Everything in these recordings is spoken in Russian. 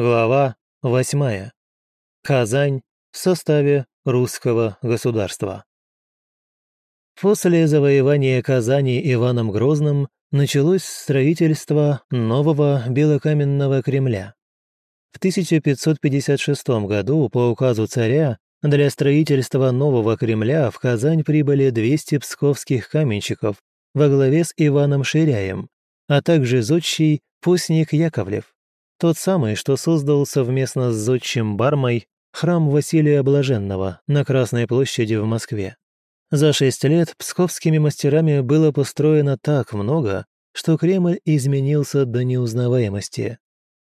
Глава 8. Казань в составе русского государства. После завоевания Казани Иваном Грозным началось строительство нового белокаменного Кремля. В 1556 году по указу царя для строительства нового Кремля в Казань прибыли 200 псковских каменщиков во главе с Иваном Ширяем, а также зодчий Пустник Яковлев, тот самый, что создал совместно с зодчим Бармой храм Василия Блаженного на Красной площади в Москве. За шесть лет псковскими мастерами было построено так много, что Кремль изменился до неузнаваемости.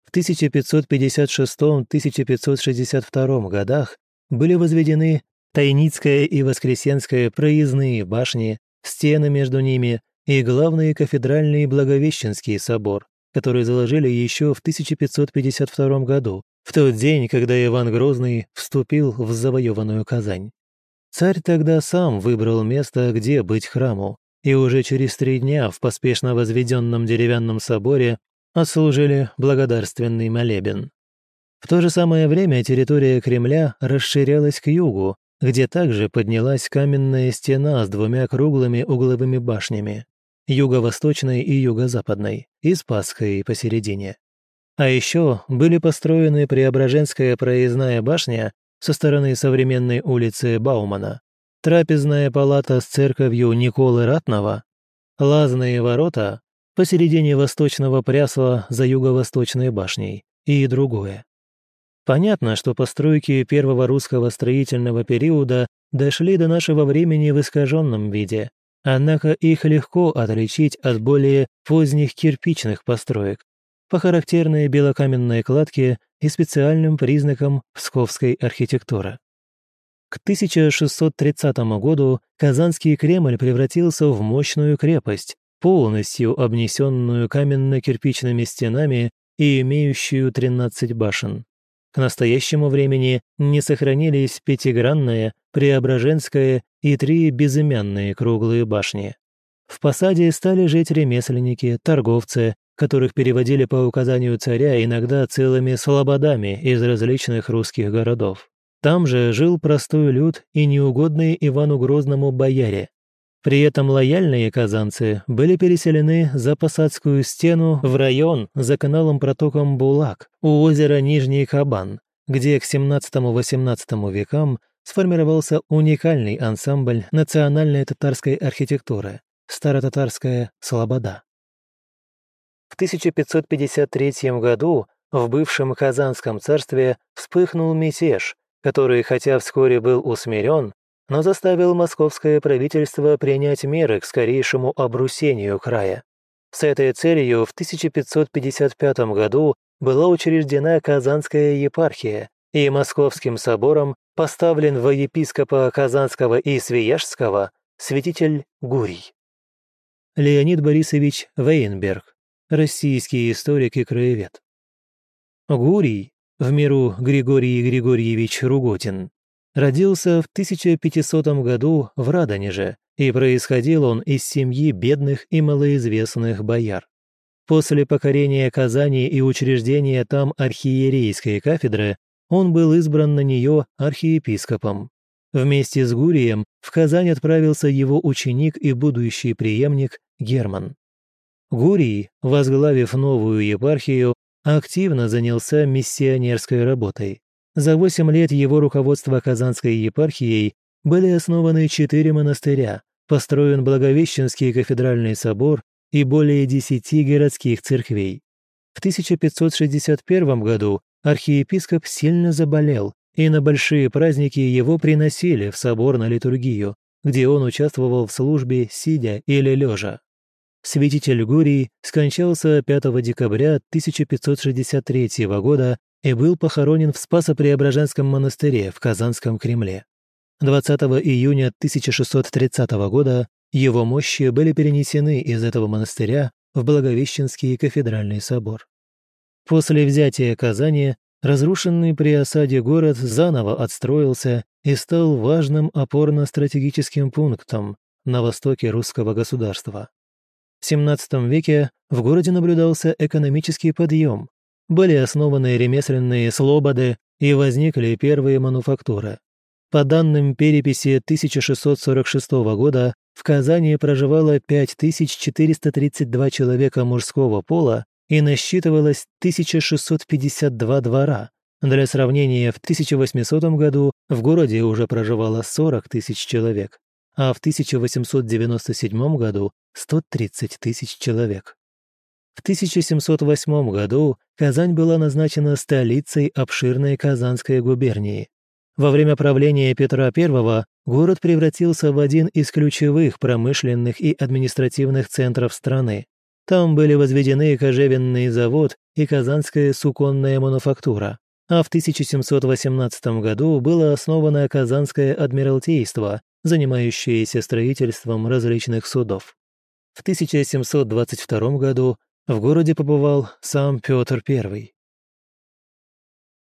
В 1556-1562 годах были возведены Тайницкая и Воскресенская проездные башни, стены между ними и главный кафедральный Благовещенский собор, который заложили еще в 1552 году, в тот день, когда Иван Грозный вступил в завоеванную Казань. Царь тогда сам выбрал место, где быть храму, и уже через три дня в поспешно возведенном деревянном соборе отслужили благодарственный молебен. В то же самое время территория Кремля расширялась к югу, где также поднялась каменная стена с двумя круглыми угловыми башнями юго-восточной и юго-западной, и Спасской посередине. А еще были построены Преображенская проездная башня со стороны современной улицы Баумана, трапезная палата с церковью Николы Ратного, лазные ворота посередине восточного прясла за юго-восточной башней и другое. Понятно, что постройки первого русского строительного периода дошли до нашего времени в искаженном виде, Однако их легко отличить от более поздних кирпичных построек по характерной белокаменной кладке и специальным признакам псковской архитектуры. К 1630 году Казанский Кремль превратился в мощную крепость, полностью обнесенную каменно-кирпичными стенами и имеющую 13 башен. К настоящему времени не сохранились пятигранная, преображенская и три безымянные круглые башни. В посаде стали жить ремесленники, торговцы, которых переводили по указанию царя иногда целыми слободами из различных русских городов. Там же жил простой люд и неугодные Ивану Грозному бояре. При этом лояльные казанцы были переселены за Посадскую стену в район за каналом-протоком Булак у озера Нижний Кабан, где к 17-18 векам сформировался уникальный ансамбль национальной татарской архитектуры – Старотатарская Слобода. В 1553 году в бывшем Казанском царстве вспыхнул мятеж, который, хотя вскоре был усмирен, но заставил московское правительство принять меры к скорейшему обрусению края. С этой целью в 1555 году была учреждена Казанская епархия, и Московским собором поставлен во епископа Казанского и Свияжского святитель Гурий. Леонид Борисович Вейнберг, российский историк и краевед. Гурий, в миру Григорий Григорьевич Руготин, родился в 1500 году в Радонеже, и происходил он из семьи бедных и малоизвестных бояр. После покорения Казани и учреждения там архиерейской кафедры он был избран на нее архиепископом. Вместе с Гурием в Казань отправился его ученик и будущий преемник Герман. Гурий, возглавив новую епархию, активно занялся миссионерской работой. За восемь лет его руководства Казанской епархией были основаны четыре монастыря, построен Благовещенский кафедральный собор и более десяти городских церквей. В 1561 году архиепископ сильно заболел, и на большие праздники его приносили в собор на литургию, где он участвовал в службе сидя или лежа. Святитель Гурий скончался 5 декабря 1563 года и был похоронен в Спасо-Преображенском монастыре в Казанском Кремле. 20 июня 1630 года его мощи были перенесены из этого монастыря в Благовещенский кафедральный собор. После взятия Казани разрушенный при осаде город заново отстроился и стал важным опорно-стратегическим пунктом на востоке русского государства. В XVII веке в городе наблюдался экономический подъем. были основаны ремесленные слободы и возникли первые мануфактуры. По данным переписи 1646 года, в Казани проживало 5432 человека мужского пола и насчитывалось 1652 двора. Для сравнения, в 1800 году в городе уже проживало 40 тысяч человек, а в 1897 году – 130 тысяч человек. В 1708 году Казань была назначена столицей обширной Казанской губернии. Во время правления Петра I город превратился в один из ключевых промышленных и административных центров страны. Там были возведены кожевенный завод и казанская суконная мануфактура. А в 1718 году было основано Казанское адмиралтейство, занимающееся строительством различных судов. В 1722 году в городе побывал сам Петр I.